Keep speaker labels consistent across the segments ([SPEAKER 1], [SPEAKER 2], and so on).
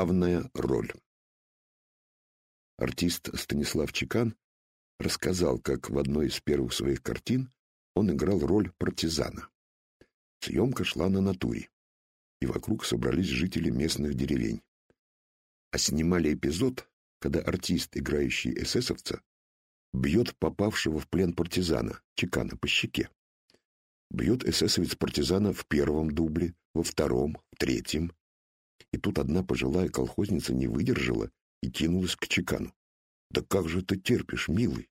[SPEAKER 1] Главная роль. Артист Станислав Чекан рассказал, как в одной из первых своих картин он играл роль партизана. Съемка шла на натуре, и вокруг собрались жители местных деревень. А снимали эпизод, когда артист, играющий эсэсовца, бьет попавшего в плен партизана, Чекана, по щеке. Бьет эсэсовец партизана в первом дубле, во втором, в третьем. И тут одна пожилая колхозница не выдержала и кинулась к Чекану. «Да как же ты терпишь, милый?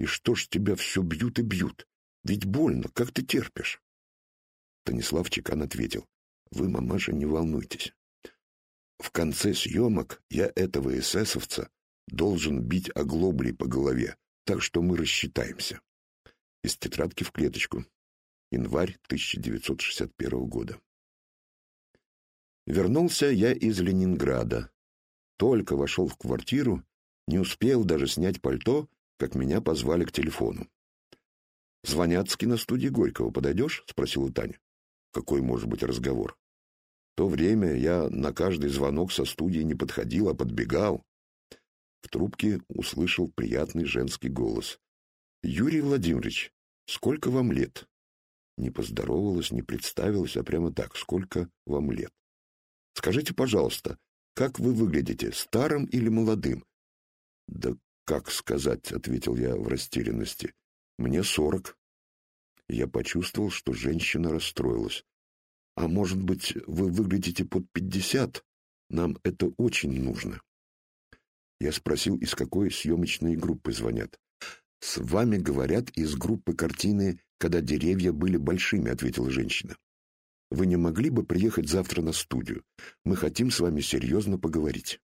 [SPEAKER 1] И что ж тебя все бьют и бьют? Ведь больно, как ты терпишь?» Станислав Чекан ответил. «Вы, мамаша, не волнуйтесь. В конце съемок я этого эсэсовца должен бить оглоблей по голове, так что мы рассчитаемся». Из тетрадки в клеточку. Январь 1961 года. Вернулся я из Ленинграда. Только вошел в квартиру, не успел даже снять пальто, как меня позвали к телефону. «Звонят с киностудии Горького. Подойдешь?» — спросила Таня. «Какой может быть разговор?» В то время я на каждый звонок со студии не подходил, а подбегал. В трубке услышал приятный женский голос. «Юрий Владимирович, сколько вам лет?» Не поздоровалась, не представилась, а прямо так, сколько вам лет. «Скажите, пожалуйста, как вы выглядите, старым или молодым?» «Да как сказать», — ответил я в растерянности. «Мне сорок». Я почувствовал, что женщина расстроилась. «А может быть, вы выглядите под пятьдесят? Нам это очень нужно». Я спросил, из какой съемочной группы звонят. «С вами говорят из группы картины «Когда деревья были большими», — ответила женщина. «Вы не могли бы приехать завтра на студию? Мы хотим с вами серьезно поговорить».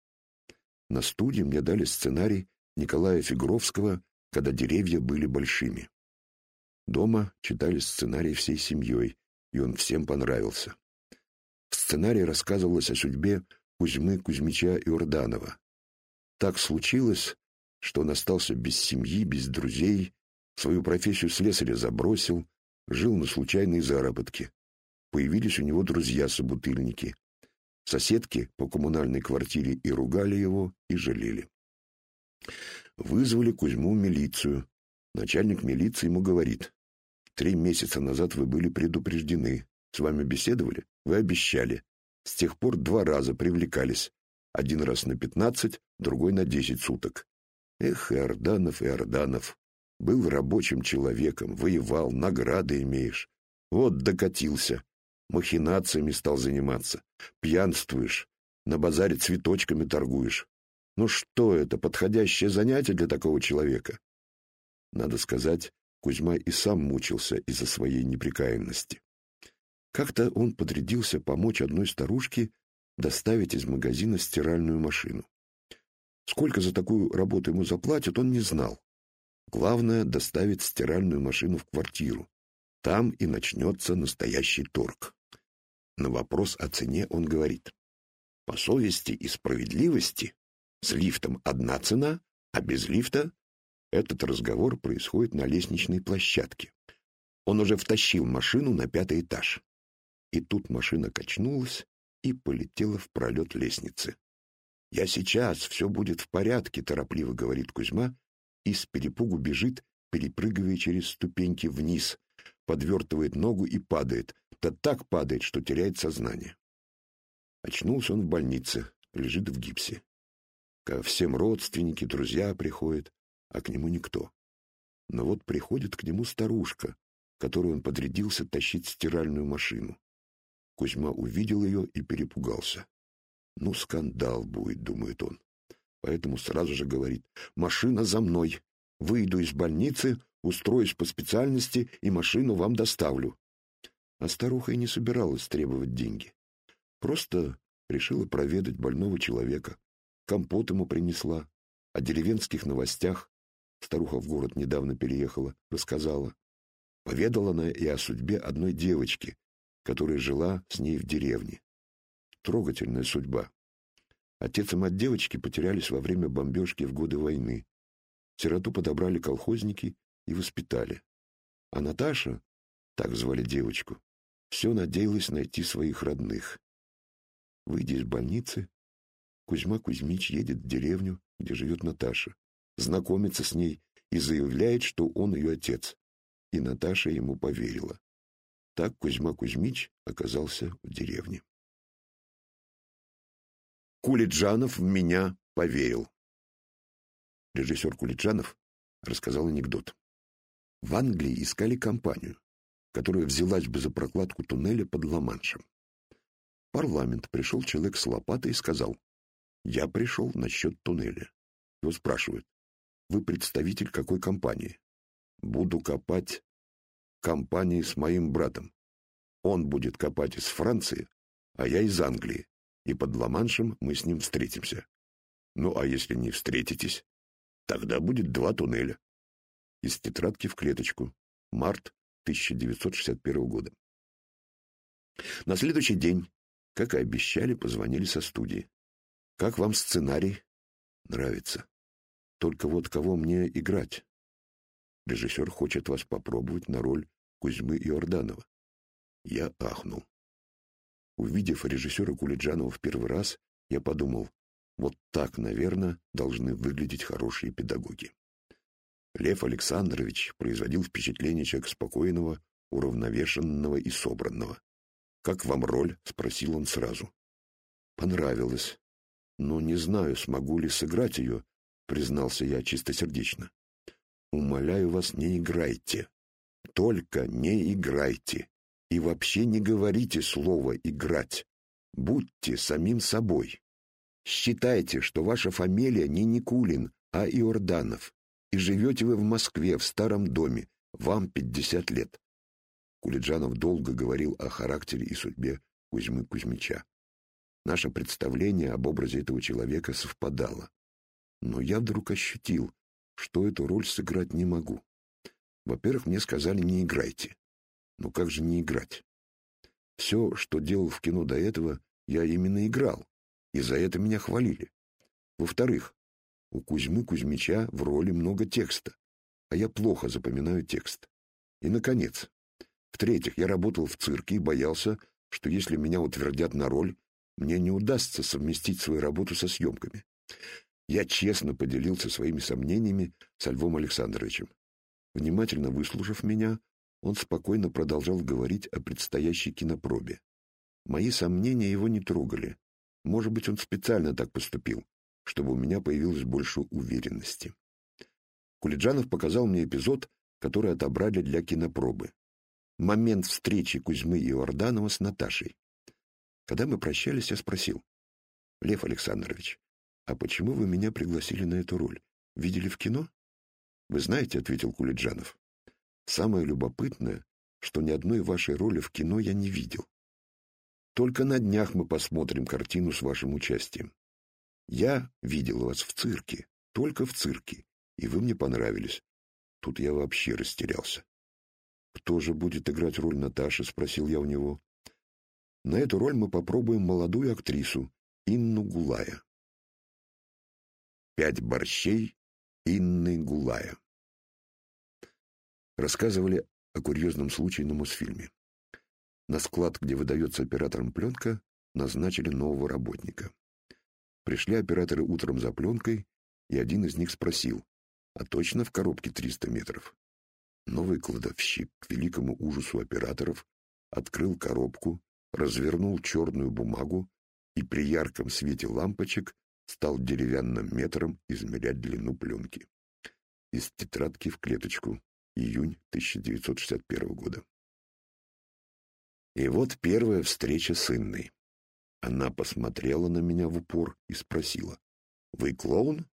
[SPEAKER 1] На студии мне дали сценарий Николая Фигуровского «Когда деревья были большими». Дома читали сценарий всей семьей, и он всем понравился. В сценарии рассказывалось о судьбе Кузьмы Кузьмича Иорданова. Так случилось, что он остался без семьи, без друзей, свою профессию слесаря забросил, жил на случайные заработки. Появились у него друзья-собутыльники. Соседки по коммунальной квартире и ругали его, и жалели. Вызвали Кузьму в милицию. Начальник милиции ему говорит, «Три месяца назад вы были предупреждены. С вами беседовали? Вы обещали. С тех пор два раза привлекались. Один раз на пятнадцать, другой на десять суток. Эх, Иорданов, Иорданов, был рабочим человеком, воевал, награды имеешь. Вот докатился. Махинациями стал заниматься. Пьянствуешь. На базаре цветочками торгуешь. Ну что это, подходящее занятие для такого человека? Надо сказать, Кузьма и сам мучился из-за своей неприкаянности. Как-то он подрядился помочь одной старушке доставить из магазина стиральную машину. Сколько за такую работу ему заплатят, он не знал. Главное — доставить стиральную машину в квартиру. Там и начнется настоящий торг. На вопрос о цене он говорит. По совести и справедливости с лифтом одна цена, а без лифта этот разговор происходит на лестничной площадке. Он уже втащил машину на пятый этаж. И тут машина качнулась и полетела в пролет лестницы. «Я сейчас, все будет в порядке», — торопливо говорит Кузьма, и с перепугу бежит, перепрыгивая через ступеньки вниз, подвертывает ногу и падает, да так падает, что теряет сознание. Очнулся он в больнице, лежит в гипсе. Ко всем родственники, друзья приходят, а к нему никто. Но вот приходит к нему старушка, которую он подрядился тащить стиральную машину. Кузьма увидел ее и перепугался. Ну, скандал будет, думает он. Поэтому сразу же говорит, машина за мной. Выйду из больницы, устроюсь по специальности и машину вам доставлю. А старуха и не собиралась требовать деньги. Просто решила проведать больного человека. Компот ему принесла. О деревенских новостях старуха в город недавно переехала, рассказала. Поведала она и о судьбе одной девочки, которая жила с ней в деревне. Трогательная судьба. Отец и мать девочки потерялись во время бомбежки в годы войны. Сироту подобрали колхозники и воспитали. А Наташа, так звали девочку, все надеялась найти своих родных. Выйдя из больницы, Кузьма Кузьмич едет в деревню, где живет Наташа, знакомится с ней и заявляет, что он ее отец. И Наташа ему поверила. Так Кузьма Кузьмич оказался в деревне. Кулиджанов в меня поверил. Режиссер Кулиджанов рассказал анекдот. В Англии искали компанию, которая взялась бы за прокладку туннеля под Ла-Маншем. Парламент пришел человек с лопатой и сказал, «Я пришел насчет туннеля». Его спрашивают, «Вы представитель какой компании?» «Буду копать компании с моим братом. Он будет копать из Франции, а я из Англии, и под Ла-Маншем мы с ним встретимся. Ну, а если не встретитесь, тогда будет два туннеля. Из тетрадки в клеточку. Март 1961 года. На следующий день, как и обещали, позвонили со студии. «Как вам сценарий?» «Нравится. Только вот кого мне играть?» Режиссер хочет вас попробовать на роль Кузьмы Иорданова. Я ахнул. Увидев режиссера Кулиджанова в первый раз, я подумал, вот так, наверное, должны выглядеть хорошие педагоги. Лев Александрович производил впечатление человека спокойного, уравновешенного и собранного. «Как вам роль?» — спросил он сразу. «Понравилось. Но не знаю, смогу ли сыграть ее», — признался я чистосердечно. «Умоляю вас, не играйте. Только не играйте. И вообще не говорите слово «играть». Будьте самим собой. Считайте, что ваша фамилия не Никулин, а Иорданов, и живете вы в Москве, в старом доме, вам пятьдесят лет. Кулиджанов долго говорил о характере и судьбе Кузьмы Кузьмича. Наше представление об образе этого человека совпадало. Но я вдруг ощутил, что эту роль сыграть не могу. Во-первых, мне сказали «не играйте». Но как же не играть? Все, что делал в кино до этого, я именно играл, и за это меня хвалили. Во-вторых, у Кузьмы Кузьмича в роли много текста, а я плохо запоминаю текст. И, наконец, в-третьих, я работал в цирке и боялся, что если меня утвердят на роль, мне не удастся совместить свою работу со съемками. Я честно поделился своими сомнениями со Львом Александровичем. Внимательно выслушав меня, он спокойно продолжал говорить о предстоящей кинопробе. Мои сомнения его не трогали. Может быть, он специально так поступил, чтобы у меня появилось больше уверенности. Кулиджанов показал мне эпизод, который отобрали для кинопробы. Момент встречи Кузьмы Иорданова с Наташей. Когда мы прощались, я спросил. «Лев Александрович, а почему вы меня пригласили на эту роль? Видели в кино?» «Вы знаете», — ответил Кулиджанов, Самое любопытное, что ни одной вашей роли в кино я не видел. Только на днях мы посмотрим картину с вашим участием. Я видел вас в цирке, только в цирке, и вы мне понравились. Тут я вообще растерялся. «Кто же будет играть роль Наташи?» — спросил я у него. «На эту роль мы попробуем молодую актрису Инну Гулая». «Пять борщей Инны Гулая». Рассказывали о курьезном случае на Мосфильме. На склад, где выдается операторам пленка, назначили нового работника. Пришли операторы утром за пленкой, и один из них спросил, а точно в коробке 300 метров? Новый кладовщик, к великому ужасу операторов, открыл коробку, развернул черную бумагу и при ярком свете лампочек стал деревянным метром измерять длину пленки. Из тетрадки в клеточку июнь 1961 года. И вот первая встреча с Инной. Она посмотрела на меня в упор и спросила, «Вы клоун?»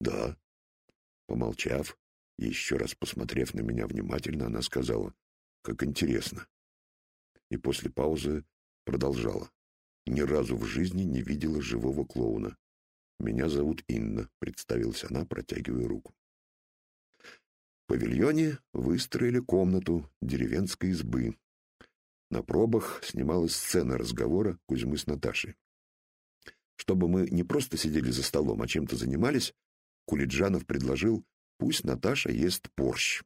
[SPEAKER 1] «Да». Помолчав, еще раз посмотрев на меня внимательно, она сказала, «Как интересно». И после паузы продолжала, «Ни разу в жизни не видела живого клоуна. Меня зовут Инна», — представилась она, протягивая руку. В павильоне выстроили комнату деревенской избы. На пробах снималась сцена разговора Кузьмы с Наташей. Чтобы мы не просто сидели за столом, а чем-то занимались, Кулиджанов предложил, пусть Наташа ест борщ.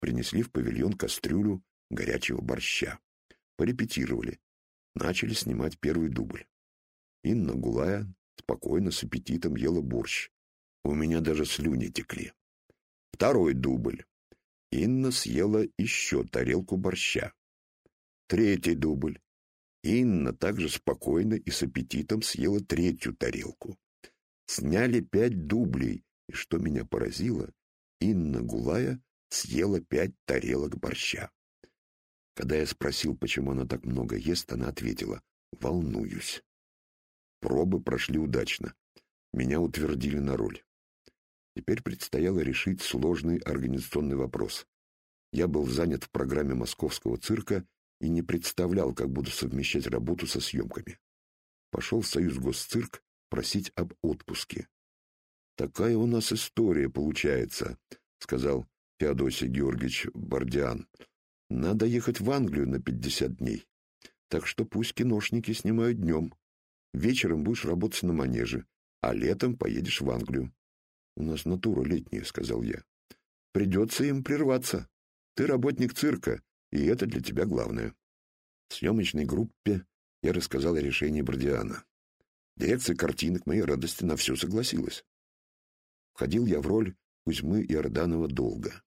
[SPEAKER 1] Принесли в павильон кастрюлю горячего борща. Порепетировали. Начали снимать первый дубль. Инна Гулая спокойно, с аппетитом ела борщ. У меня даже слюни текли. Второй дубль. Инна съела еще тарелку борща. Третий дубль. Инна также спокойно и с аппетитом съела третью тарелку. Сняли пять дублей, и что меня поразило, Инна Гулая съела пять тарелок борща. Когда я спросил, почему она так много ест, она ответила «волнуюсь». Пробы прошли удачно. Меня утвердили на роль. Теперь предстояло решить сложный организационный вопрос. Я был занят в программе московского цирка и не представлял, как буду совмещать работу со съемками. Пошел в Союз Госцирк просить об отпуске. «Такая у нас история получается», — сказал Феодосий Георгиевич Бардиан. «Надо ехать в Англию на пятьдесят дней. Так что пусть киношники снимают днем. Вечером будешь работать на манеже, а летом поедешь в Англию. «У нас натура летняя», — сказал я. «Придется им прерваться. Ты работник цирка, и это для тебя главное». В съемочной группе я рассказал о решении Бродиана. Дирекция картинок моей радости на все согласилась. Входил я в роль Кузьмы Иорданова долго.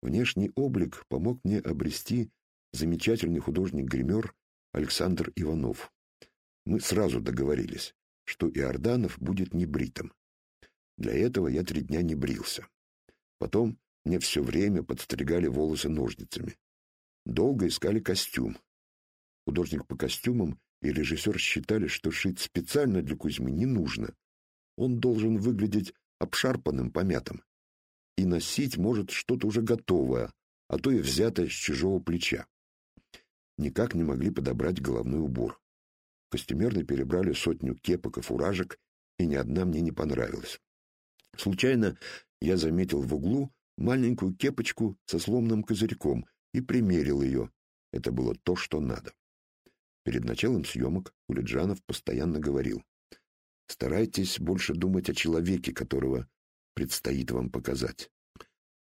[SPEAKER 1] Внешний облик помог мне обрести замечательный художник-гример Александр Иванов. Мы сразу договорились, что Иорданов будет небритым. Для этого я три дня не брился. Потом мне все время подстригали волосы ножницами. Долго искали костюм. Художник по костюмам и режиссер считали, что шить специально для Кузьмы не нужно. Он должен выглядеть обшарпанным, помятым. И носить может что-то уже готовое, а то и взятое с чужого плеча. Никак не могли подобрать головной убор. Костюмерно перебрали сотню кепок и фуражек, и ни одна мне не понравилась. Случайно я заметил в углу маленькую кепочку со сломанным козырьком и примерил ее. Это было то, что надо. Перед началом съемок Улиджанов постоянно говорил, «Старайтесь больше думать о человеке, которого предстоит вам показать.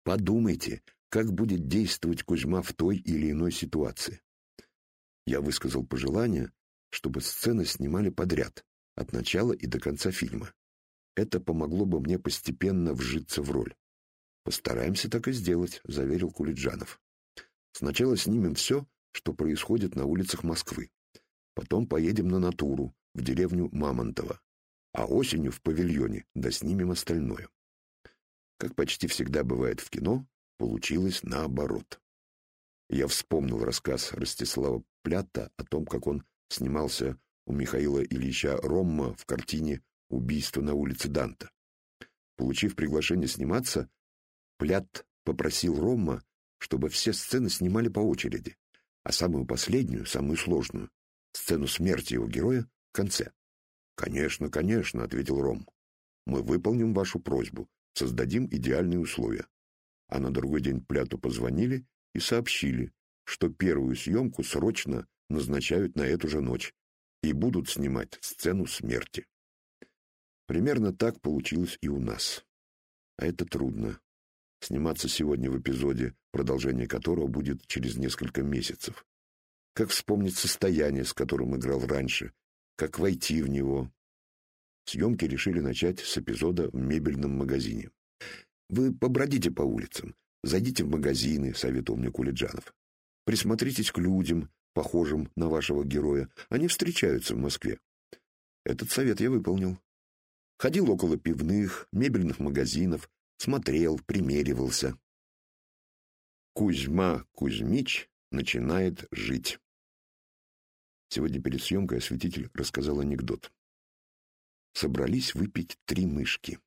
[SPEAKER 1] Подумайте, как будет действовать Кузьма в той или иной ситуации». Я высказал пожелание, чтобы сцены снимали подряд, от начала и до конца фильма. Это помогло бы мне постепенно вжиться в роль. «Постараемся так и сделать», — заверил Кулиджанов. «Сначала снимем все, что происходит на улицах Москвы. Потом поедем на натуру, в деревню Мамонтово. А осенью в павильоне доснимем остальное». Как почти всегда бывает в кино, получилось наоборот. Я вспомнил рассказ Ростислава Плята о том, как он снимался у Михаила Ильича Ромма в картине убийство на улице Данта. Получив приглашение сниматься, Плят попросил Ромма, чтобы все сцены снимали по очереди, а самую последнюю, самую сложную, сцену смерти его героя, в конце. «Конечно, конечно», — ответил Ром. «Мы выполним вашу просьбу, создадим идеальные условия». А на другой день Пляту позвонили и сообщили, что первую съемку срочно назначают на эту же ночь и будут снимать сцену смерти. Примерно так получилось и у нас. А это трудно. Сниматься сегодня в эпизоде, продолжение которого будет через несколько месяцев. Как вспомнить состояние, с которым играл раньше, как войти в него. Съемки решили начать с эпизода в мебельном магазине. «Вы побродите по улицам, зайдите в магазины», — советовал мне Кулиджанов. «Присмотритесь к людям, похожим на вашего героя. Они встречаются в Москве». Этот совет я выполнил. Ходил около пивных, мебельных магазинов, смотрел, примеривался. Кузьма Кузьмич начинает жить. Сегодня перед съемкой осветитель рассказал анекдот. Собрались выпить три мышки.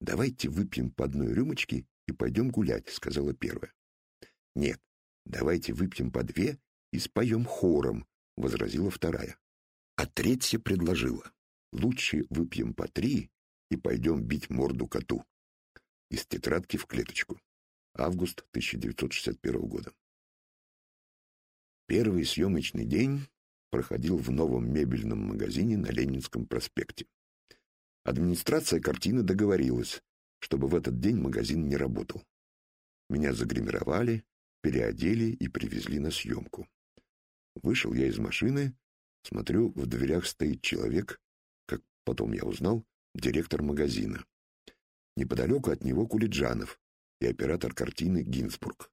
[SPEAKER 1] «Давайте выпьем по одной рюмочке и пойдем гулять», — сказала первая. «Нет, давайте выпьем по две и споем хором», — возразила вторая. А третья предложила. Лучше выпьем по три и пойдем бить морду коту. Из тетрадки в клеточку. Август 1961 года. Первый съемочный день проходил в новом мебельном магазине на Ленинском проспекте. Администрация картины договорилась, чтобы в этот день магазин не работал. Меня загримировали, переодели и привезли на съемку. Вышел я из машины, смотрю, в дверях стоит человек как потом я узнал, директор магазина. Неподалеку от него Кулиджанов и оператор картины Гинзбург.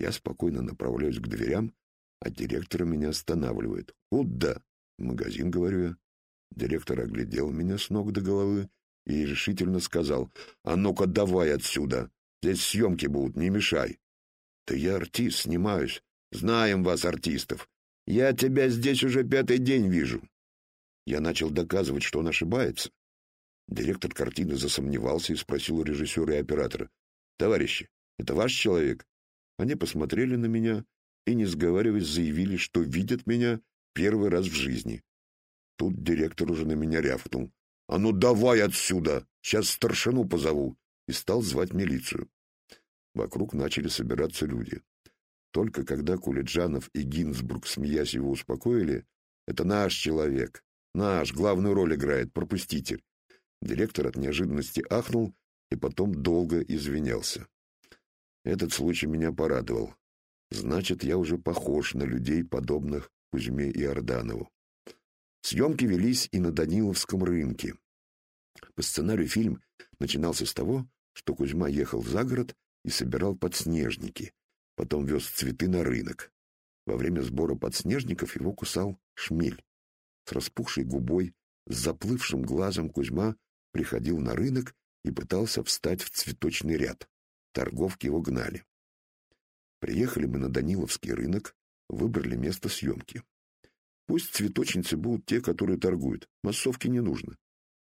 [SPEAKER 1] Я спокойно направляюсь к дверям, а директор меня останавливает. «Куда?» «Магазин», — говорю я. Директор оглядел меня с ног до головы и решительно сказал, «А ну-ка давай отсюда! Здесь съемки будут, не мешай!» «Да я артист, снимаюсь. Знаем вас, артистов. Я тебя здесь уже пятый день вижу». Я начал доказывать, что он ошибается. Директор картины засомневался и спросил у режиссера и оператора, «Товарищи, это ваш человек?» Они посмотрели на меня и, не сговариваясь, заявили, что видят меня первый раз в жизни. Тут директор уже на меня рявкнул. «А ну давай отсюда! Сейчас старшину позову!» и стал звать милицию. Вокруг начали собираться люди. Только когда Кулиджанов и Гинзбург, смеясь его, успокоили, «Это наш человек, наш, главную роль играет, пропуститель». Директор от неожиданности ахнул и потом долго извинялся. Этот случай меня порадовал. Значит, я уже похож на людей, подобных Кузьме и Орданову. Съемки велись и на Даниловском рынке. По сценарию фильм начинался с того, что Кузьма ехал за город и собирал подснежники, потом вез цветы на рынок. Во время сбора подснежников его кусал шмель. С распухшей губой, с заплывшим глазом Кузьма приходил на рынок и пытался встать в цветочный ряд. Торговки его гнали. Приехали мы на Даниловский рынок, выбрали место съемки. Пусть цветочницы будут те, которые торгуют. Массовки не нужно.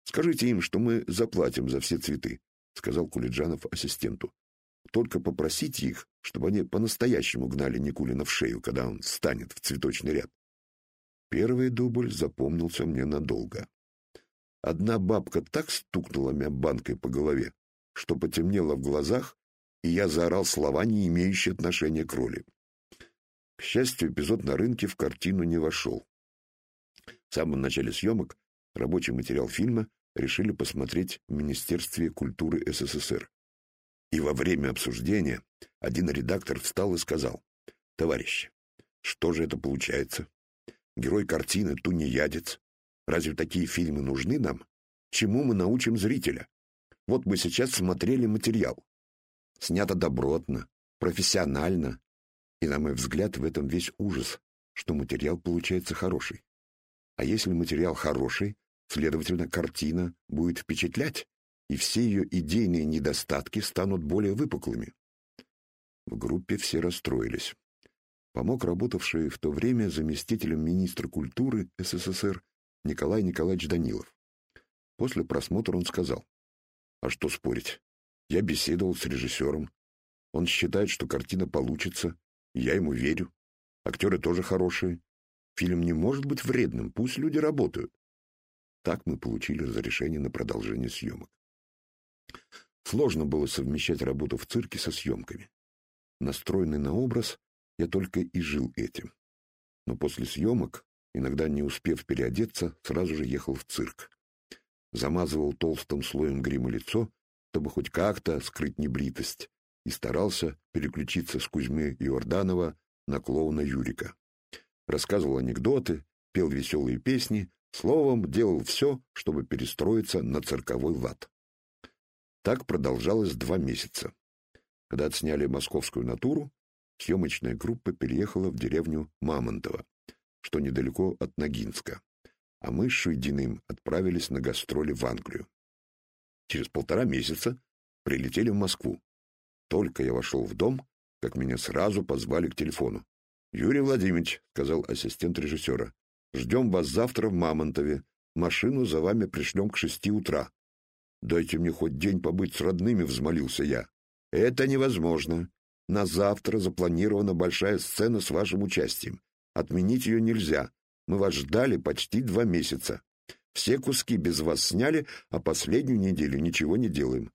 [SPEAKER 1] Скажите им, что мы заплатим за все цветы, сказал Кулиджанов ассистенту. Только попросите их, чтобы они по-настоящему гнали Никулина в шею, когда он станет в цветочный ряд. Первый дубль запомнился мне надолго. Одна бабка так стукнула меня банкой по голове, что потемнело в глазах и я заорал слова, не имеющие отношения к роли. К счастью, эпизод на рынке в картину не вошел. В самом начале съемок рабочий материал фильма решили посмотреть в Министерстве культуры СССР. И во время обсуждения один редактор встал и сказал, «Товарищи, что же это получается? Герой картины — тунеядец. Разве такие фильмы нужны нам? Чему мы научим зрителя? Вот мы сейчас смотрели материал снято добротно, профессионально. И, на мой взгляд, в этом весь ужас, что материал получается хороший. А если материал хороший, следовательно, картина будет впечатлять, и все ее идейные недостатки станут более выпуклыми. В группе все расстроились. Помог работавший в то время заместителем министра культуры СССР Николай Николаевич Данилов. После просмотра он сказал, «А что спорить? Я беседовал с режиссером. Он считает, что картина получится, я ему верю. Актеры тоже хорошие. Фильм не может быть вредным, пусть люди работают. Так мы получили разрешение на продолжение съемок. Сложно было совмещать работу в цирке со съемками. Настроенный на образ, я только и жил этим. Но после съемок, иногда не успев переодеться, сразу же ехал в цирк. Замазывал толстым слоем грима лицо чтобы хоть как-то скрыть небритость, и старался переключиться с Кузьмы Иорданова на клоуна Юрика. Рассказывал анекдоты, пел веселые песни, словом, делал все, чтобы перестроиться на цирковой лад. Так продолжалось два месяца. Когда отсняли московскую натуру, съемочная группа переехала в деревню Мамонтово, что недалеко от Ногинска, а мы с Шуйдиным отправились на гастроли в Англию. Через полтора месяца прилетели в Москву. Только я вошел в дом, как меня сразу позвали к телефону. «Юрий Владимирович», — сказал ассистент режиссера, — «ждем вас завтра в Мамонтове. Машину за вами пришлем к шести утра». «Дайте мне хоть день побыть с родными», — взмолился я. «Это невозможно. На завтра запланирована большая сцена с вашим участием. Отменить ее нельзя. Мы вас ждали почти два месяца. Все куски без вас сняли, а последнюю неделю ничего не делаем.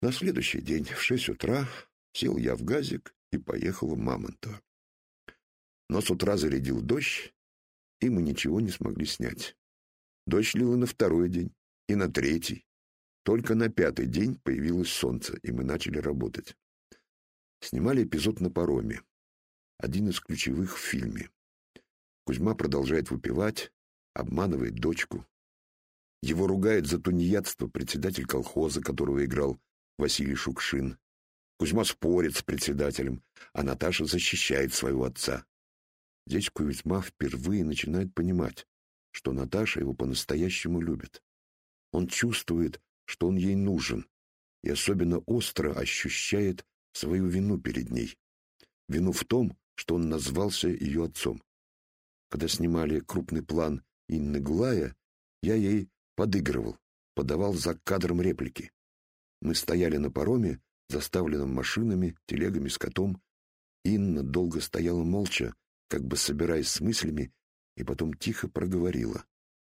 [SPEAKER 1] На следующий день в шесть утра сел я в газик и поехал в Мамонтово. Но с утра зарядил дождь, и мы ничего не смогли снять. Дождь лил и на второй день, и на третий. Только на пятый день появилось солнце, и мы начали работать. Снимали эпизод на пароме. Один из ключевых в фильме. Кузьма продолжает выпивать, обманывает дочку. Его ругает за тунеядство председатель колхоза, которого играл Василий Шукшин. Кузьма спорит с председателем, а Наташа защищает своего отца. Здесь Кузьма впервые начинает понимать, что Наташа его по-настоящему любит. Он чувствует, что он ей нужен, и особенно остро ощущает свою вину перед ней. Вину в том, что он назвался ее отцом. Когда снимали крупный план Инны Гулая, я ей подыгрывал, подавал за кадром реплики. Мы стояли на пароме, заставленном машинами, телегами, скотом. Инна долго стояла молча, как бы собираясь с мыслями, и потом тихо проговорила.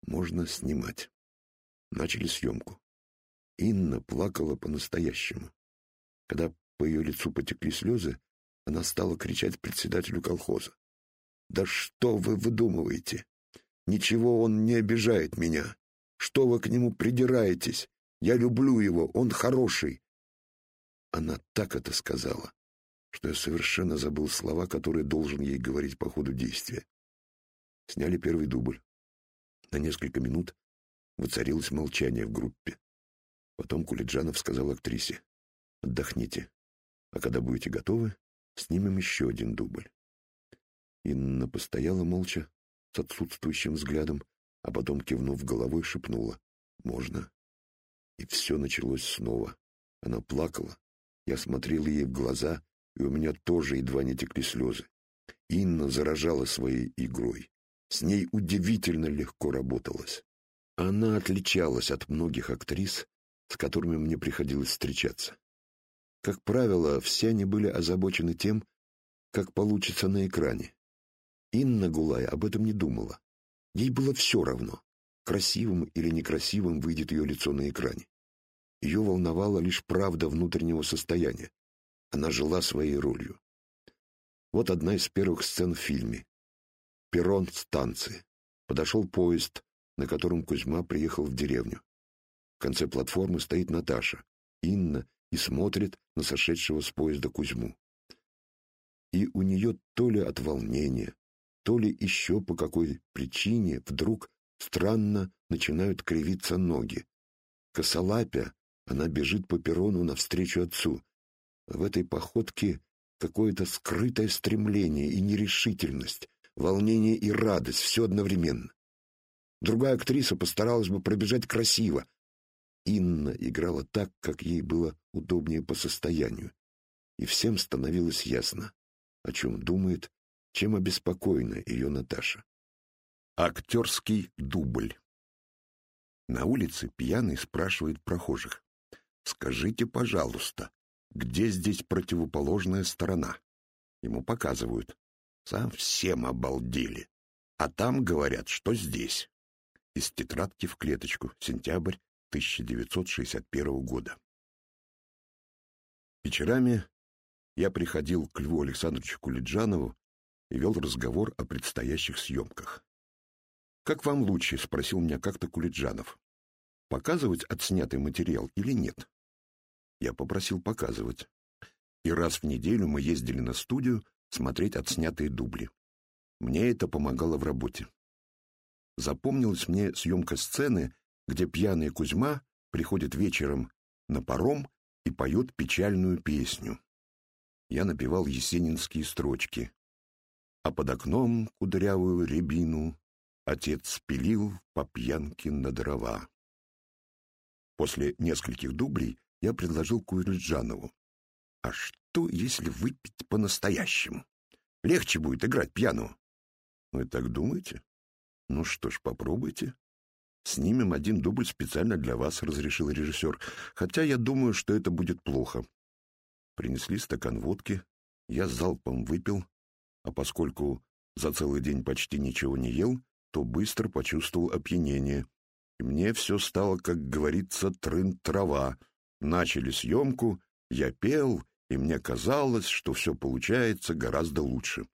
[SPEAKER 1] «Можно снимать». Начали съемку. Инна плакала по-настоящему. Когда по ее лицу потекли слезы, она стала кричать председателю колхоза. «Да что вы выдумываете? Ничего он не обижает меня. Что вы к нему придираетесь? Я люблю его, он хороший». Она так это сказала, что я совершенно забыл слова, которые должен ей говорить по ходу действия. Сняли первый дубль. На несколько минут воцарилось молчание в группе. Потом Кулиджанов сказал актрисе, «Отдохните, а когда будете готовы, снимем еще один дубль». Инна постояла молча, с отсутствующим взглядом, а потом, кивнув головой, шепнула, «Можно». И все началось снова. Она плакала. Я смотрел ей в глаза, и у меня тоже едва не текли слезы. Инна заражала своей игрой. С ней удивительно легко работалось. Она отличалась от многих актрис, с которыми мне приходилось встречаться. Как правило, все они были озабочены тем, как получится на экране. Инна Гулая об этом не думала. Ей было все равно, красивым или некрасивым выйдет ее лицо на экране. Ее волновала лишь правда внутреннего состояния. Она жила своей ролью. Вот одна из первых сцен в фильме. Перрон станции. Подошел поезд, на котором Кузьма приехал в деревню. В конце платформы стоит Наташа, Инна, и смотрит на сошедшего с поезда Кузьму. И у нее то ли от волнения, то ли еще по какой причине вдруг странно начинают кривиться ноги. Косолапя, она бежит по перрону навстречу отцу. В этой походке какое-то скрытое стремление и нерешительность, волнение и радость, все одновременно. Другая актриса постаралась бы пробежать красиво, Инна играла так, как ей было удобнее по состоянию, и всем становилось ясно, о чем думает, чем обеспокоена ее Наташа. Актерский дубль. На улице пьяный спрашивает прохожих. «Скажите, пожалуйста, где здесь противоположная сторона?» Ему показывают. Совсем обалдели. А там говорят, что здесь. Из тетрадки в клеточку. Сентябрь 1961 года. Вечерами я приходил к Льву Александровичу Кулиджанову и вел разговор о предстоящих съемках. «Как вам лучше?» — спросил меня как-то Кулиджанов. «Показывать отснятый материал или нет?» Я попросил показывать. И раз в неделю мы ездили на студию смотреть отснятые дубли. Мне это помогало в работе. Запомнилась мне съемка сцены, где пьяный Кузьма приходит вечером на паром и поет печальную песню. Я напевал есенинские строчки. А под окном кудрявую рябину отец спилил по пьянке на дрова. После нескольких дублей я предложил Куриджанову. А что, если выпить по-настоящему? Легче будет играть пьяного. Вы так думаете? Ну что ж, попробуйте. «Снимем один дубль специально для вас», — разрешил режиссер. «Хотя я думаю, что это будет плохо». Принесли стакан водки, я залпом выпил, а поскольку за целый день почти ничего не ел, то быстро почувствовал опьянение. И мне все стало, как говорится, трын-трава. Начали съемку, я пел, и мне казалось, что все получается гораздо лучше.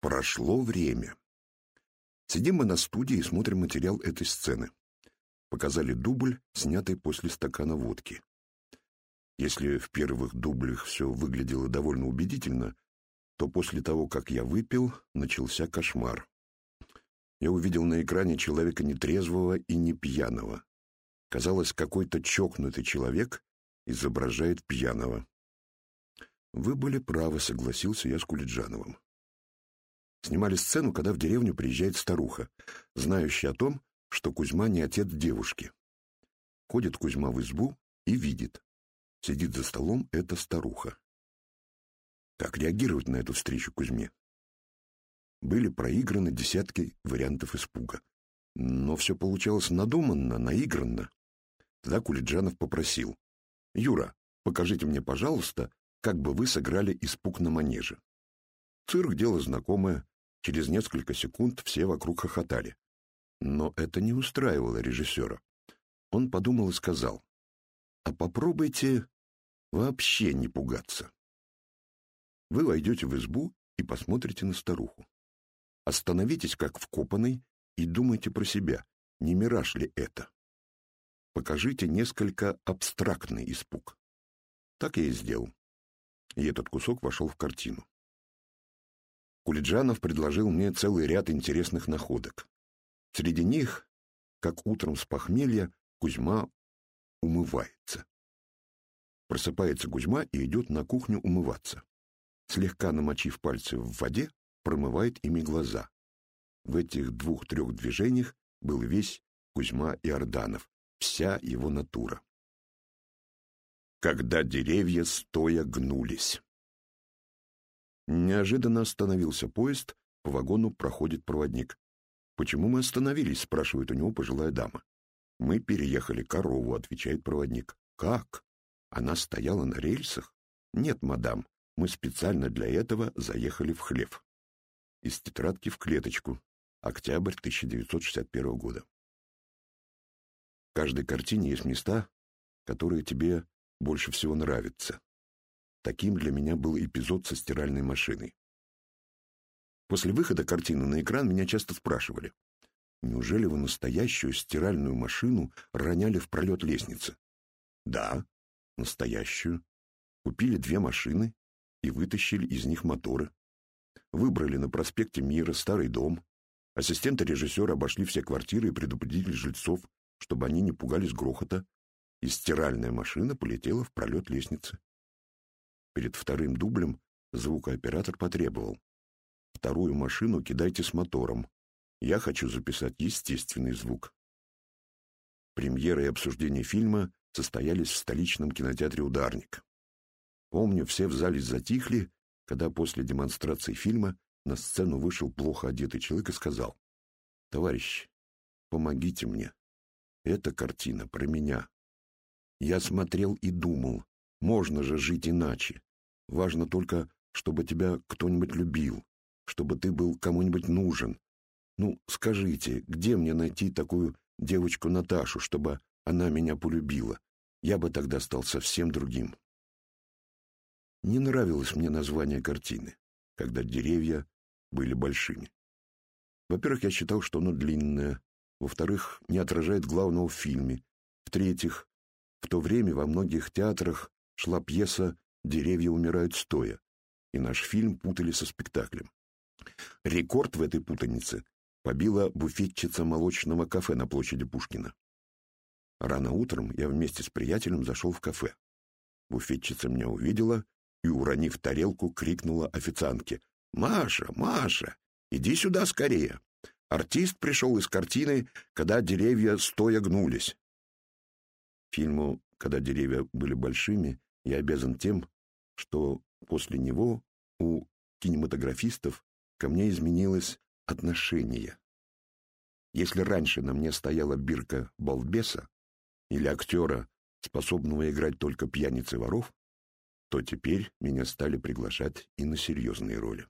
[SPEAKER 1] Прошло время. Сидим мы на студии и смотрим материал этой сцены. Показали дубль, снятый после стакана водки. Если в первых дублях все выглядело довольно убедительно, то после того, как я выпил, начался кошмар. я увидел на экране человека нетрезвого и не пьяного. Казалось, какой-то чокнутый человек изображает пьяного. «Вы были правы», — согласился я с Кулиджановым. Снимали сцену, когда в деревню приезжает старуха, знающая о том, что Кузьма не отец девушки. Ходит Кузьма в избу и видит. Сидит за столом эта старуха. Как реагировать на эту встречу Кузьме? Были проиграны десятки вариантов испуга. Но все получалось надуманно, наигранно. Тогда Кулиджанов попросил. «Юра, покажите мне, пожалуйста, как бы вы сыграли испуг на манеже». Цирк — дело знакомое. Через несколько секунд все вокруг хохотали. Но это не устраивало режиссера. Он подумал и сказал, «А попробуйте вообще не пугаться. Вы войдете в избу и посмотрите на старуху. Остановитесь как вкопанный и думайте про себя, не мираж ли это. Покажите несколько абстрактный испуг. Так я и сделал. И этот кусок вошел в картину. Кулиджанов предложил мне целый ряд интересных находок. Среди них, как утром с похмелья, Кузьма умывается. Просыпается Кузьма и идет на кухню умываться. Слегка намочив пальцы в воде, промывает ими глаза. В этих двух-трех движениях был весь Кузьма Иорданов, вся его натура. Когда деревья стоя гнулись. Неожиданно остановился поезд, по вагону проходит проводник. «Почему мы остановились?» — спрашивает у него пожилая дама. «Мы переехали корову», — отвечает проводник. «Как? Она стояла на рельсах?» «Нет, мадам, мы специально для этого заехали в хлев» из тетрадки в клеточку. Октябрь 1961 года. В каждой картине есть места, которые тебе больше всего нравятся. Таким для меня был эпизод со стиральной машиной. После выхода картины на экран меня часто спрашивали, неужели вы настоящую стиральную машину роняли в пролет лестницы? Да, настоящую. Купили две машины и вытащили из них моторы. Выбрали на проспекте Мира старый дом. Ассистенты режиссера обошли все квартиры и предупредили жильцов, чтобы они не пугались грохота, и стиральная машина полетела в пролет лестницы. Перед вторым дублем звукооператор потребовал. «Вторую машину кидайте с мотором. Я хочу записать естественный звук». Премьера и обсуждение фильма состоялись в столичном кинотеатре «Ударник». Помню, все в зале затихли, когда после демонстрации фильма на сцену вышел плохо одетый человек и сказал, «Товарищ, помогите мне. Эта картина про меня. Я смотрел и думал, можно же жить иначе. Важно только, чтобы тебя кто-нибудь любил, чтобы ты был кому-нибудь нужен. Ну, скажите, где мне найти такую девочку Наташу, чтобы она меня полюбила? Я бы тогда стал совсем другим. Не нравилось мне название картины, когда деревья были большими. Во-первых, я считал, что оно длинное. Во-вторых, не отражает главного в фильме. В-третьих, в то время во многих театрах шла пьеса «Деревья умирают стоя», и наш фильм путали со спектаклем. Рекорд в этой путанице побила буфетчица молочного кафе на площади Пушкина. Рано утром я вместе с приятелем зашел в кафе. Буфетчица меня увидела и, уронив тарелку, крикнула официантке. «Маша, Маша, иди сюда скорее!» Артист пришел из картины «Когда деревья стоя гнулись». Фильму «Когда деревья были большими» я обязан тем, что после него у кинематографистов ко мне изменилось отношение. Если раньше на мне стояла бирка балбеса или актера, способного играть только пьяниц и воров, то теперь меня стали приглашать и на серьезные роли.